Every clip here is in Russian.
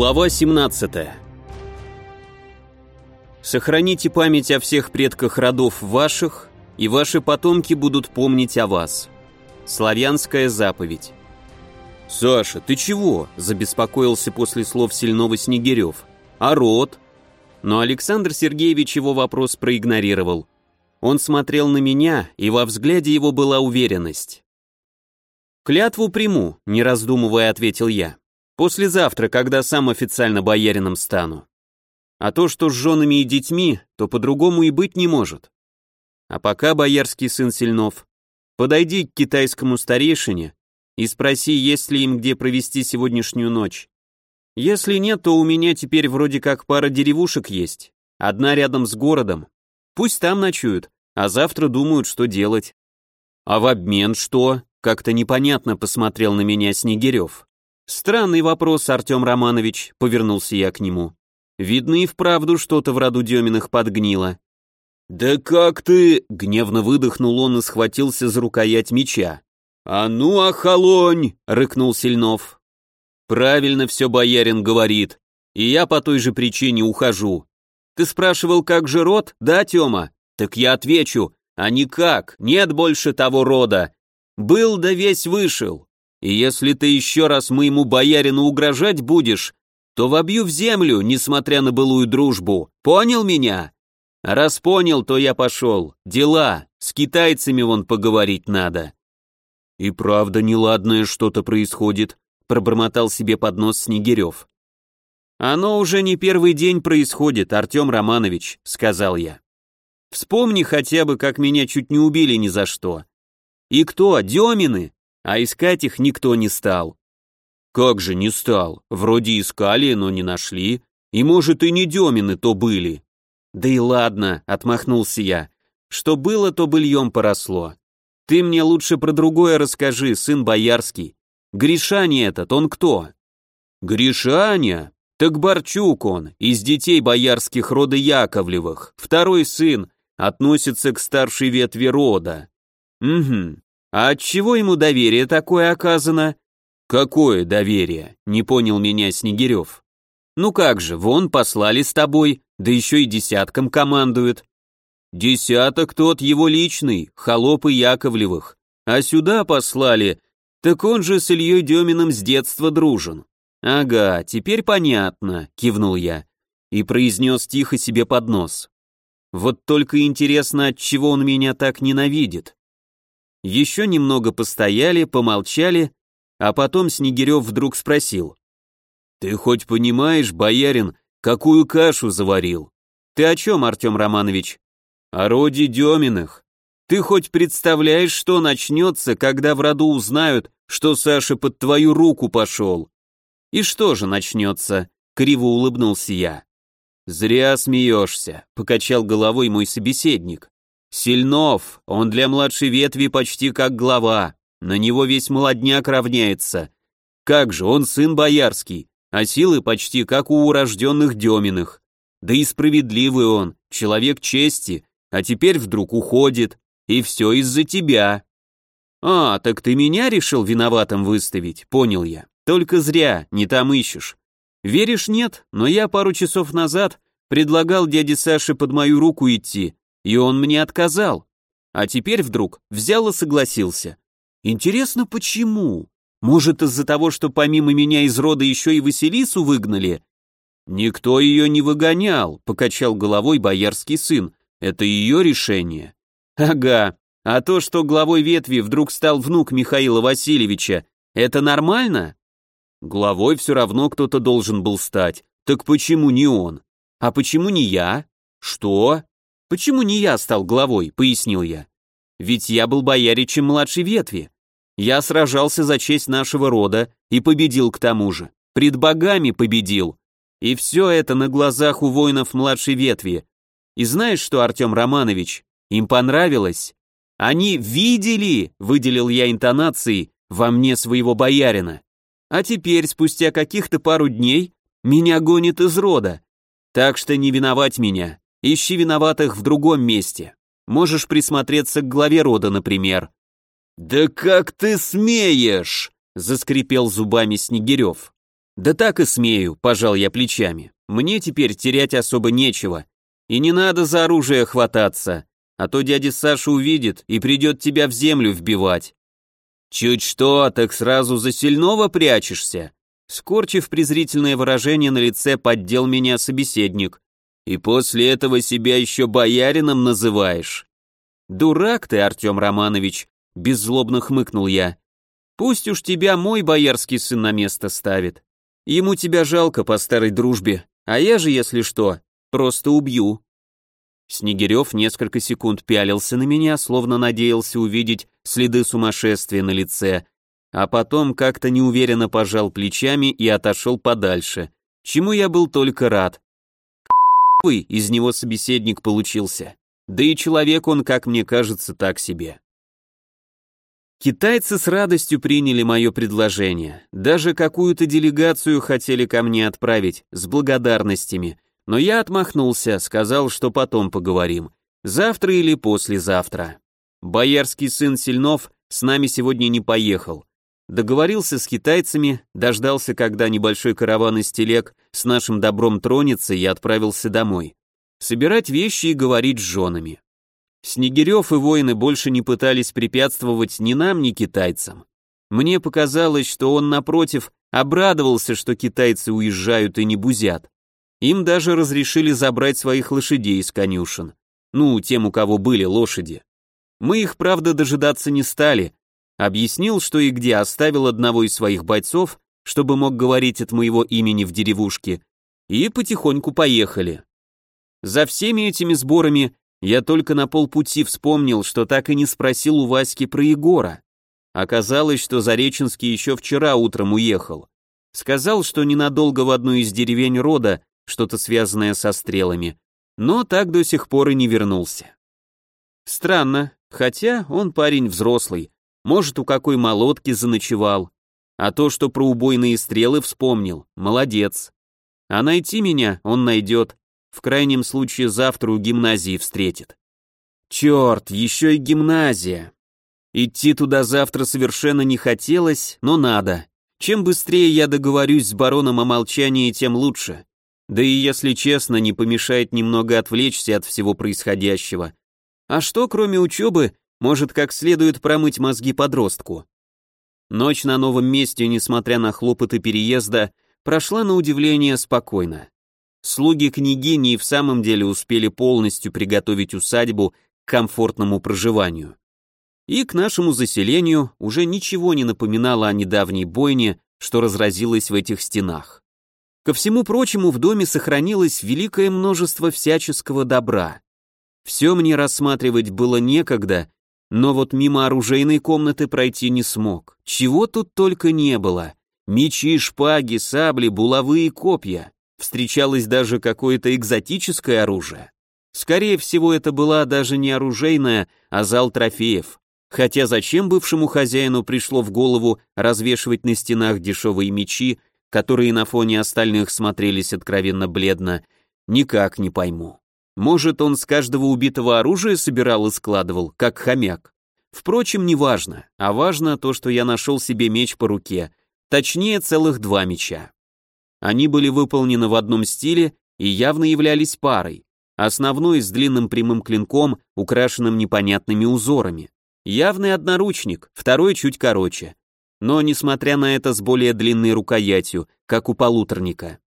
Глава 17. Сохраните память о всех предках родов ваших, и ваши потомки будут помнить о вас. Славянская заповедь. «Саша, ты чего?» – забеспокоился после слов Сильного Снегирев. «А род?» Но Александр Сергеевич его вопрос проигнорировал. Он смотрел на меня, и во взгляде его была уверенность. «Клятву приму», – не раздумывая ответил я. Послезавтра, когда сам официально боярином стану. А то, что с женами и детьми, то по-другому и быть не может. А пока, боярский сын Сильнов, подойди к китайскому старейшине и спроси, есть ли им где провести сегодняшнюю ночь. Если нет, то у меня теперь вроде как пара деревушек есть, одна рядом с городом. Пусть там ночуют, а завтра думают, что делать. А в обмен что? Как-то непонятно посмотрел на меня Снегирев. «Странный вопрос, Артем Романович», — повернулся я к нему. «Видно и вправду что-то в роду Деминых подгнило». «Да как ты...» — гневно выдохнул он и схватился за рукоять меча. «А ну, охолонь!» — рыкнул Сильнов. «Правильно все боярин говорит, и я по той же причине ухожу. Ты спрашивал, как же род, да, Тёма? Так я отвечу, а никак, нет больше того рода. Был да весь вышел. И если ты еще раз моему боярину угрожать будешь, то вобью в землю, несмотря на былую дружбу. Понял меня? раз понял, то я пошел. Дела, с китайцами вон поговорить надо. И правда неладное что-то происходит, пробормотал себе под нос Снегирев. Оно уже не первый день происходит, Артем Романович, сказал я. Вспомни хотя бы, как меня чуть не убили ни за что. И кто, Демины? А искать их никто не стал. Как же не стал? Вроде искали, но не нашли. И, может, и не Демины то были. Да и ладно, отмахнулся я. Что было, то быльем поросло. Ты мне лучше про другое расскажи, сын боярский. Гришаня этот, он кто? Гришаня? Так Борчук он, из детей боярских рода Яковлевых, второй сын, относится к старшей ветви рода. Угу, а от чего ему доверие такое оказано? Какое доверие? Не понял меня Снегирев. Ну как же, вон послали с тобой, да еще и десятком командуют. Десяток тот его личный, холопы Яковлевых. А сюда послали, так он же с Ильей Деминым с детства дружен. Ага, теперь понятно, кивнул я и произнес тихо себе под нос. Вот только интересно, от чего он меня так ненавидит. Еще немного постояли, помолчали, а потом Снегирев вдруг спросил. «Ты хоть понимаешь, боярин, какую кашу заварил?» «Ты о чем, Артем Романович?» «О роде Деминых. Ты хоть представляешь, что начнется, когда в роду узнают, что Саша под твою руку пошел?» «И что же начнется?» — криво улыбнулся я. «Зря смеешься», — покачал головой мой собеседник. Сильнов, он для младшей ветви почти как глава, на него весь молодняк равняется. Как же, он сын боярский, а силы почти как у урожденных Деминых. Да и справедливый он, человек чести, а теперь вдруг уходит, и все из-за тебя. А, так ты меня решил виноватым выставить, понял я. Только зря, не там ищешь. Веришь, нет, но я пару часов назад предлагал дяде Саше под мою руку идти, и он мне отказал. А теперь вдруг взял и согласился. Интересно, почему? Может, из-за того, что помимо меня из рода еще и Василису выгнали? Никто ее не выгонял, покачал головой боярский сын. Это ее решение. Ага, а то, что главой ветви вдруг стал внук Михаила Васильевича, это нормально? Главой все равно кто-то должен был стать. Так почему не он? А почему не я? Что? «Почему не я стал главой?» — пояснил я. «Ведь я был бояричем младшей ветви. Я сражался за честь нашего рода и победил к тому же. Пред богами победил. И все это на глазах у воинов младшей ветви. И знаешь что, Артем Романович, им понравилось? Они видели, выделил я интонацией, во мне своего боярина. А теперь, спустя каких-то пару дней, меня гонит из рода. Так что не виновать меня. Ищи виноватых в другом месте. Можешь присмотреться к главе рода, например». «Да как ты смеешь!» — заскрипел зубами Снегирев. Да так и смею, пожал я плечами. Мне теперь терять особо нечего. И не надо за оружие хвататься, а то дядя Саша увидит и придет тебя в землю вбивать. Чуть что, так сразу за сильного прячешься. Скорчив презрительное выражение на лице, поддел меня собеседник. И после этого себя еще боярином называешь. Дурак ты, Артем Романович, беззлобно хмыкнул я. Пусть уж тебя мой боярский сын на место ставит. Ему тебя жалко по старой дружбе, а я же, если что, просто убью. Снегирев несколько секунд пялился на меня, словно надеялся увидеть следы сумасшествия на лице, а потом как-то неуверенно пожал плечами и отошел подальше, чему я был только рад. Вы из него собеседник получился. Да и человек он, как мне кажется, так себе. Китайцы с радостью приняли мое предложение, даже какую-то делегацию хотели ко мне отправить с благодарностями – но я отмахнулся, сказал, что потом поговорим. Завтра или послезавтра. Боярский сын Сильнов с нами сегодня не поехал. Договорился с китайцами, дождался, когда небольшой караван из телег с нашим добром тронется и отправился домой. Собирать вещи и говорить с женами. Снегирев и воины больше не пытались препятствовать ни нам, ни китайцам. Мне показалось, что он, напротив, обрадовался, что китайцы уезжают и не бузят. Им даже разрешили забрать своих лошадей из конюшен. Ну, тем, у кого были лошади. Мы их, правда, дожидаться не стали. Объяснил, что и где оставил одного из своих бойцов, чтобы мог говорить от моего имени в деревушке, и потихоньку поехали. За всеми этими сборами я только на полпути вспомнил, что так и не спросил у Васьки про Егора. Оказалось, что Зареченский еще вчера утром уехал. Сказал, что ненадолго в одну из деревень рода что-то связанное со стрелами, но так до сих пор и не вернулся. Странно, хотя он парень взрослый, может, у какой молотки заночевал, а то, что про убойные стрелы вспомнил, молодец. А найти меня он найдет, в крайнем случае завтра у гимназии встретит. Черт, еще и гимназия. Идти туда завтра совершенно не хотелось, но надо. Чем быстрее я договорюсь с бароном о молчании, тем лучше. Да и, если честно, не помешает немного отвлечься от всего происходящего. А что, кроме учебы, может как следует промыть мозги подростку? Ночь на новом месте, несмотря на хлопоты переезда, прошла на удивление спокойно. Слуги княгини в самом деле успели полностью приготовить усадьбу к комфортному проживанию. И к нашему заселению уже ничего не напоминало о недавней бойне, что разразилась в этих стенах. Ко всему прочему, в доме сохранилось великое множество всяческого добра. Все мне рассматривать было некогда, но вот мимо оружейной комнаты пройти не смог. Чего тут только не было. Мечи, шпаги, сабли, булавы и копья. Встречалось даже какое-то экзотическое оружие. Скорее всего, это была даже не оружейная, а зал трофеев. Хотя зачем бывшему хозяину пришло в голову развешивать на стенах дешевые мечи, которые на фоне остальных смотрелись откровенно бледно, никак не пойму. Может, он с каждого убитого оружия собирал и складывал, как хомяк. Впрочем, не важно, а важно то, что я нашел себе меч по руке, точнее, целых два меча. Они были выполнены в одном стиле и явно являлись парой. Основной с длинным прямым клинком, украшенным непонятными узорами. Явный одноручник, второй чуть короче но, несмотря на это, с более длинной рукоятью, как у полуторника.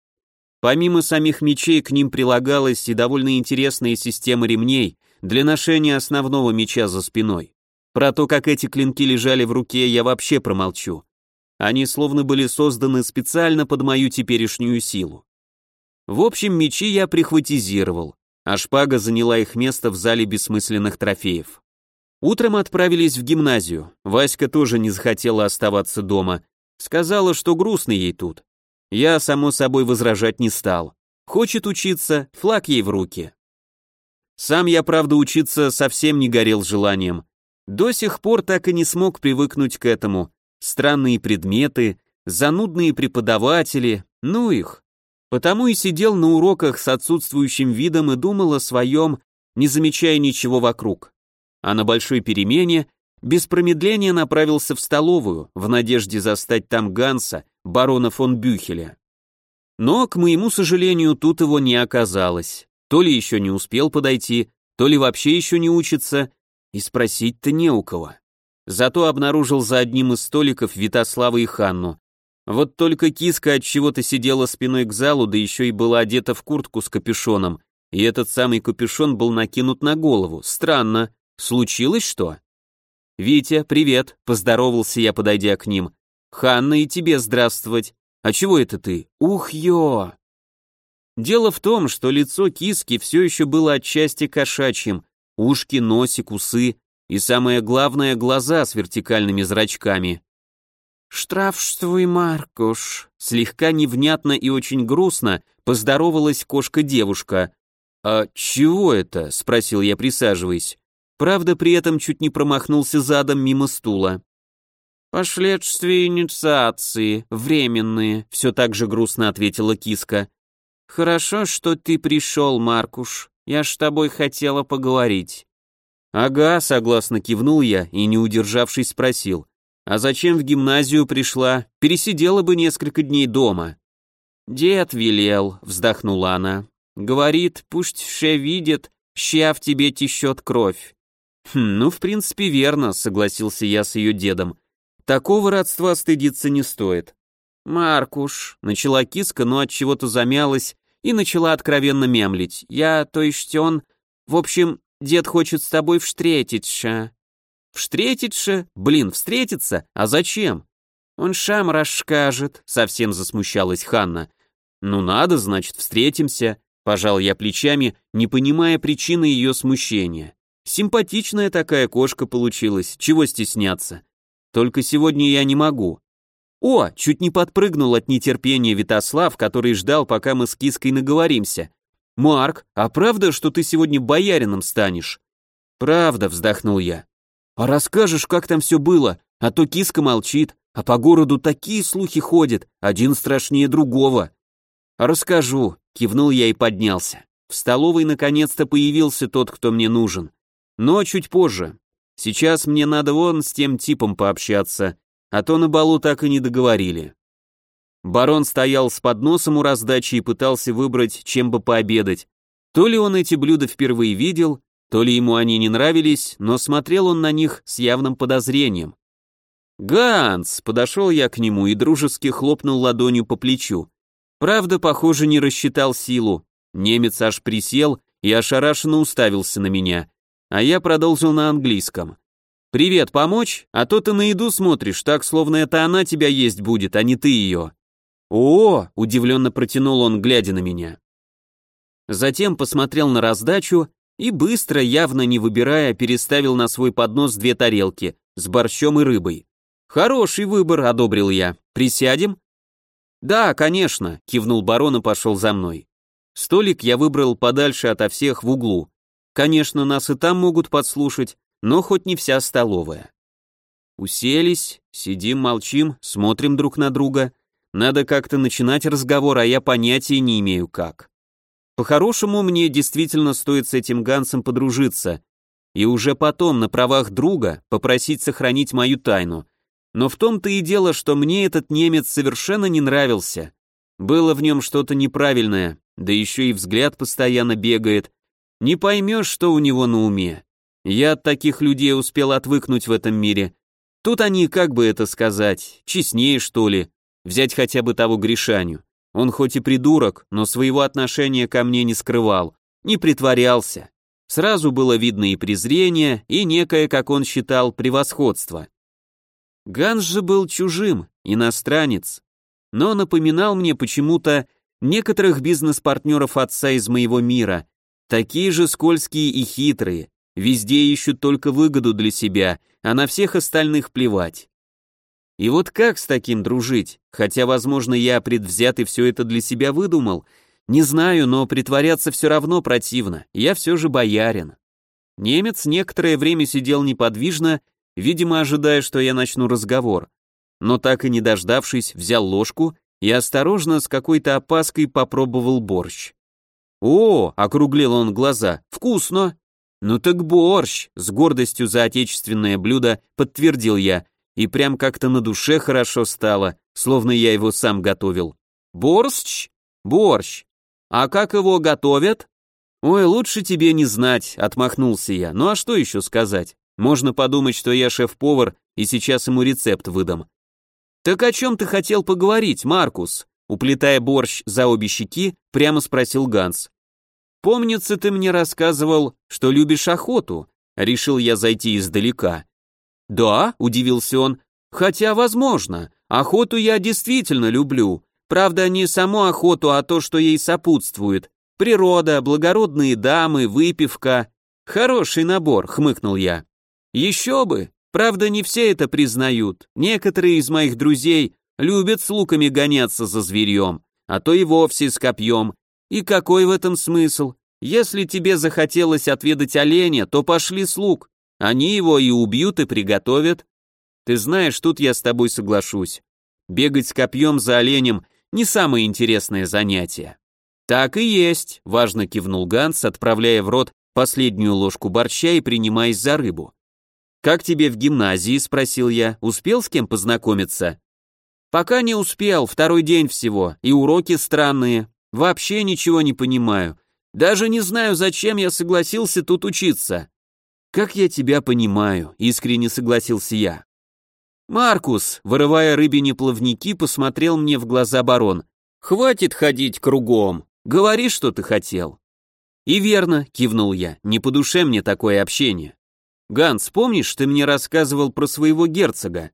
Помимо самих мечей к ним прилагалась и довольно интересная система ремней для ношения основного меча за спиной. Про то, как эти клинки лежали в руке, я вообще промолчу. Они словно были созданы специально под мою теперешнюю силу. В общем, мечи я прихватизировал, а шпага заняла их место в зале бессмысленных трофеев. Утром отправились в гимназию. Васька тоже не захотела оставаться дома. Сказала, что грустно ей тут. Я, само собой, возражать не стал. Хочет учиться, флаг ей в руки. Сам я, правда, учиться совсем не горел желанием. До сих пор так и не смог привыкнуть к этому. Странные предметы, занудные преподаватели, ну их. Потому и сидел на уроках с отсутствующим видом и думал о своем, не замечая ничего вокруг а на большой перемене без промедления направился в столовую в надежде застать там Ганса, барона фон Бюхеля. Но, к моему сожалению, тут его не оказалось. То ли еще не успел подойти, то ли вообще еще не учится, и спросить-то не у кого. Зато обнаружил за одним из столиков Витослава и Ханну. Вот только киска от чего-то сидела спиной к залу, да еще и была одета в куртку с капюшоном, и этот самый капюшон был накинут на голову. Странно. Случилось что? «Витя, привет», — поздоровался я, подойдя к ним. «Ханна, и тебе здравствовать. А чего это ты? Ух, ё!» Дело в том, что лицо киски все еще было отчасти кошачьим, ушки, носик, усы и, самое главное, глаза с вертикальными зрачками. «Штрафствуй, Маркуш», — слегка невнятно и очень грустно поздоровалась кошка-девушка. «А чего это?» — спросил я, присаживаясь. Правда, при этом чуть не промахнулся задом мимо стула. «Последствия инициации, временные», — все так же грустно ответила киска. «Хорошо, что ты пришел, Маркуш. Я ж с тобой хотела поговорить». «Ага», — согласно кивнул я и, не удержавшись, спросил. «А зачем в гимназию пришла? Пересидела бы несколько дней дома». «Дед велел», — вздохнула она. «Говорит, пусть ше видит, ща в тебе течет кровь. «Хм, ну, в принципе, верно», — согласился я с ее дедом. «Такого родства стыдиться не стоит». «Маркуш», — начала киска, но от чего-то замялась и начала откровенно мямлить. «Я, то есть он... В общем, дед хочет с тобой встретиться». «Встретиться? Блин, встретиться? А зачем?» «Он шам расскажет», — совсем засмущалась Ханна. «Ну надо, значит, встретимся», — пожал я плечами, не понимая причины ее смущения. Симпатичная такая кошка получилась, чего стесняться. Только сегодня я не могу. О, чуть не подпрыгнул от нетерпения Витослав, который ждал, пока мы с киской наговоримся. «Марк, а правда, что ты сегодня боярином станешь?» «Правда», — вздохнул я. «А расскажешь, как там все было, а то киска молчит, а по городу такие слухи ходят, один страшнее другого». «Расскажу», — кивнул я и поднялся. В столовой наконец-то появился тот, кто мне нужен. Но чуть позже. Сейчас мне надо вон с тем типом пообщаться, а то на балу так и не договорили. Барон стоял с подносом у раздачи и пытался выбрать, чем бы пообедать. То ли он эти блюда впервые видел, то ли ему они не нравились, но смотрел он на них с явным подозрением. «Ганс!» — подошел я к нему и дружески хлопнул ладонью по плечу. Правда, похоже, не рассчитал силу. Немец аж присел и ошарашенно уставился на меня а я продолжил на английском. «Привет, помочь? А то ты на еду смотришь, так, словно это она тебя есть будет, а не ты ее». «О!» — удивленно протянул он, глядя на меня. Затем посмотрел на раздачу и быстро, явно не выбирая, переставил на свой поднос две тарелки с борщом и рыбой. «Хороший выбор», — одобрил я. «Присядем?» «Да, конечно», — кивнул барон и пошел за мной. Столик я выбрал подальше ото всех в углу, Конечно, нас и там могут подслушать, но хоть не вся столовая. Уселись, сидим, молчим, смотрим друг на друга. Надо как-то начинать разговор, а я понятия не имею как. По-хорошему, мне действительно стоит с этим Гансом подружиться, и уже потом, на правах друга, попросить сохранить мою тайну. Но в том-то и дело, что мне этот немец совершенно не нравился. Было в нем что-то неправильное, да еще и взгляд постоянно бегает, не поймешь, что у него на уме. Я от таких людей успел отвыкнуть в этом мире. Тут они, как бы это сказать, честнее, что ли. Взять хотя бы того Гришаню. Он хоть и придурок, но своего отношения ко мне не скрывал, не притворялся. Сразу было видно и презрение, и некое, как он считал, превосходство. Ганс же был чужим, иностранец, но напоминал мне почему-то некоторых бизнес-партнеров отца из моего мира, Такие же скользкие и хитрые, везде ищут только выгоду для себя, а на всех остальных плевать. И вот как с таким дружить? Хотя, возможно, я предвзятый все это для себя выдумал. Не знаю, но притворяться все равно противно. Я все же боярин. Немец некоторое время сидел неподвижно, видимо, ожидая, что я начну разговор. Но так и не дождавшись, взял ложку и осторожно, с какой-то опаской попробовал борщ. «О!» — округлил он глаза. «Вкусно!» «Ну так борщ!» — с гордостью за отечественное блюдо подтвердил я, и прям как-то на душе хорошо стало, словно я его сам готовил. «Борщ?» Борщ. А как его готовят? Ой, лучше тебе не знать, отмахнулся я. Ну а что еще сказать? Можно подумать, что я шеф-повар и сейчас ему рецепт выдам. Так о чем ты хотел поговорить, Маркус? Уплетая борщ за обе щеки, прямо спросил Ганс. Помнится, ты мне рассказывал, что любишь охоту. Решил я зайти издалека. Да, удивился он. Хотя, возможно, охоту я действительно люблю. Правда, не саму охоту, а то, что ей сопутствует. Природа, благородные дамы, выпивка. Хороший набор, хмыкнул я. Еще бы. Правда, не все это признают. Некоторые из моих друзей любят с луками гоняться за зверьем, а то и вовсе с копьем. И какой в этом смысл? Если тебе захотелось отведать оленя, то пошли слуг. Они его и убьют, и приготовят. Ты знаешь, тут я с тобой соглашусь. Бегать с копьем за оленем не самое интересное занятие. Так и есть, важно кивнул Ганс, отправляя в рот последнюю ложку борща и принимаясь за рыбу. Как тебе в гимназии, спросил я. Успел с кем познакомиться? Пока не успел, второй день всего, и уроки странные. Вообще ничего не понимаю. Даже не знаю, зачем я согласился тут учиться. Как я тебя понимаю, искренне согласился я. Маркус, вырывая рыбине плавники, посмотрел мне в глаза барон. Хватит ходить кругом. Говори, что ты хотел. И верно, кивнул я. Не по душе мне такое общение. Ганс, помнишь, ты мне рассказывал про своего герцога?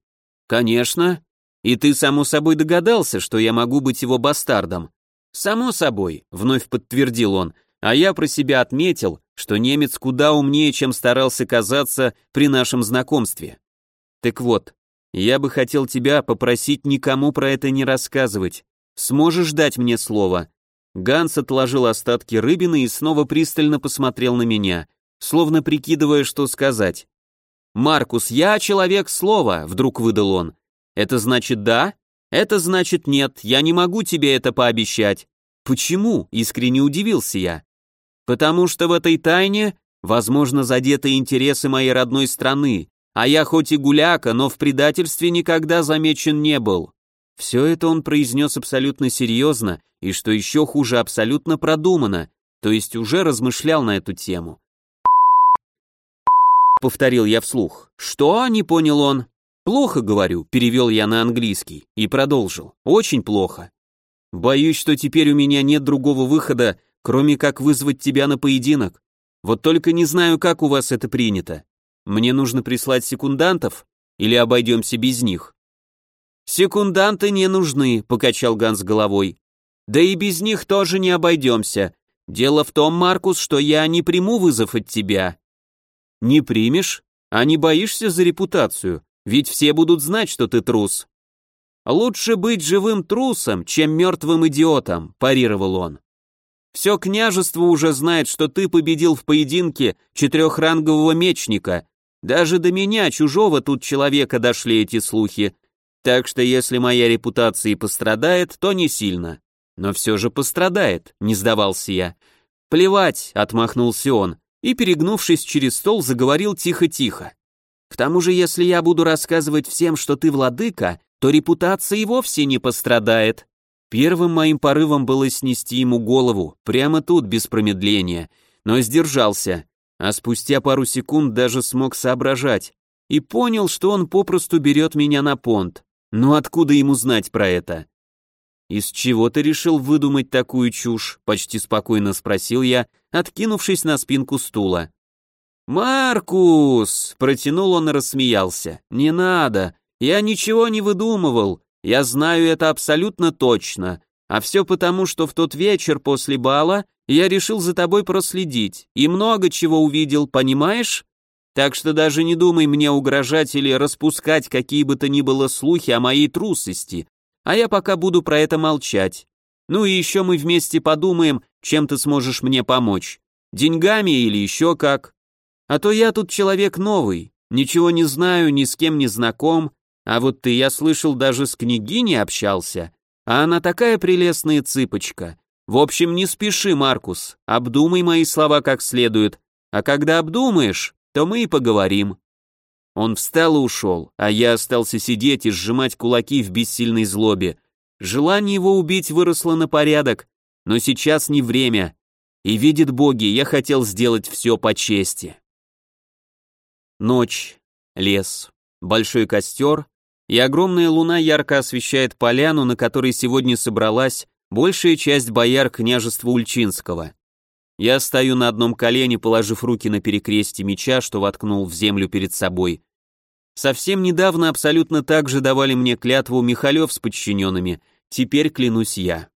Конечно. И ты само собой догадался, что я могу быть его бастардом. «Само собой», — вновь подтвердил он, а я про себя отметил, что немец куда умнее, чем старался казаться при нашем знакомстве. Так вот, я бы хотел тебя попросить никому про это не рассказывать. Сможешь дать мне слово?» Ганс отложил остатки рыбины и снова пристально посмотрел на меня, словно прикидывая, что сказать. «Маркус, я человек слова», — вдруг выдал он. «Это значит да?» Это значит нет, я не могу тебе это пообещать. Почему? Искренне удивился я. Потому что в этой тайне, возможно, задеты интересы моей родной страны, а я хоть и гуляка, но в предательстве никогда замечен не был. Все это он произнес абсолютно серьезно, и что еще хуже, абсолютно продуманно, то есть уже размышлял на эту тему. Повторил я вслух. Что? Не понял он. «Плохо, говорю», — перевел я на английский и продолжил. «Очень плохо. Боюсь, что теперь у меня нет другого выхода, кроме как вызвать тебя на поединок. Вот только не знаю, как у вас это принято. Мне нужно прислать секундантов или обойдемся без них?» «Секунданты не нужны», — покачал Ганс головой. «Да и без них тоже не обойдемся. Дело в том, Маркус, что я не приму вызов от тебя». «Не примешь? А не боишься за репутацию?» Ведь все будут знать, что ты трус. Лучше быть живым трусом, чем мертвым идиотом, парировал он. Все княжество уже знает, что ты победил в поединке четырехрангового мечника. Даже до меня, чужого тут человека, дошли эти слухи. Так что если моя репутация пострадает, то не сильно. Но все же пострадает, не сдавался я. Плевать, отмахнулся он и, перегнувшись через стол, заговорил тихо-тихо. К тому же, если я буду рассказывать всем, что ты владыка, то репутация и вовсе не пострадает. Первым моим порывом было снести ему голову, прямо тут, без промедления, но сдержался, а спустя пару секунд даже смог соображать и понял, что он попросту берет меня на понт. Но откуда ему знать про это? «Из чего ты решил выдумать такую чушь?» — почти спокойно спросил я, откинувшись на спинку стула. «Маркус!» — протянул он и рассмеялся. «Не надо, я ничего не выдумывал, я знаю это абсолютно точно, а все потому, что в тот вечер после бала я решил за тобой проследить и много чего увидел, понимаешь? Так что даже не думай мне угрожать или распускать какие бы то ни было слухи о моей трусости, а я пока буду про это молчать. Ну и еще мы вместе подумаем, чем ты сможешь мне помочь. Деньгами или еще как. А то я тут человек новый, ничего не знаю, ни с кем не знаком, а вот ты, я слышал, даже с княгиней общался, а она такая прелестная цыпочка. В общем, не спеши, Маркус, обдумай мои слова как следует, а когда обдумаешь, то мы и поговорим». Он встал и ушел, а я остался сидеть и сжимать кулаки в бессильной злобе. Желание его убить выросло на порядок, но сейчас не время, и видит боги, я хотел сделать все по чести. Ночь, лес, большой костер, и огромная луна ярко освещает поляну, на которой сегодня собралась большая часть бояр княжества Ульчинского. Я стою на одном колене, положив руки на перекрестие меча, что воткнул в землю перед собой. Совсем недавно абсолютно так же давали мне клятву Михалев с подчиненными, теперь клянусь я.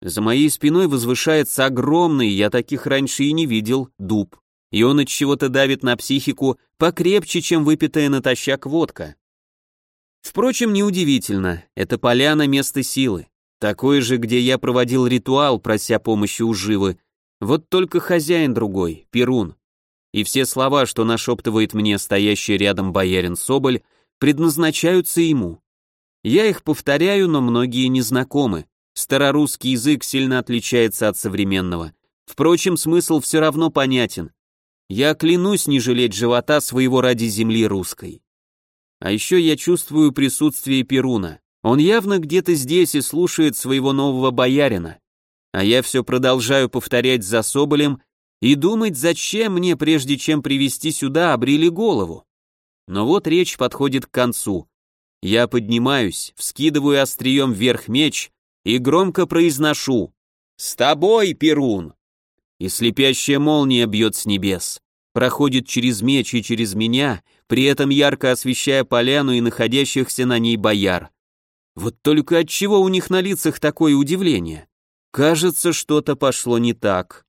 За моей спиной возвышается огромный, я таких раньше и не видел, дуб. И он от чего-то давит на психику покрепче, чем выпитая натощак водка. Впрочем, неудивительно, это поляна место силы. Такое же, где я проводил ритуал, прося помощи у живы, вот только хозяин другой, Перун. И все слова, что нашептывает мне стоящий рядом боярин Соболь, предназначаются ему. Я их повторяю, но многие не знакомы. Старорусский язык сильно отличается от современного. Впрочем, смысл все равно понятен. Я клянусь не жалеть живота своего ради земли русской. А еще я чувствую присутствие Перуна. Он явно где-то здесь и слушает своего нового боярина. А я все продолжаю повторять за Соболем и думать, зачем мне, прежде чем привести сюда, обрили голову. Но вот речь подходит к концу. Я поднимаюсь, вскидываю острием вверх меч и громко произношу «С тобой, Перун!» И слепящая молния бьет с небес, проходит через меч и через меня, при этом ярко освещая поляну и находящихся на ней бояр. Вот только от чего у них на лицах такое удивление? Кажется, что-то пошло не так.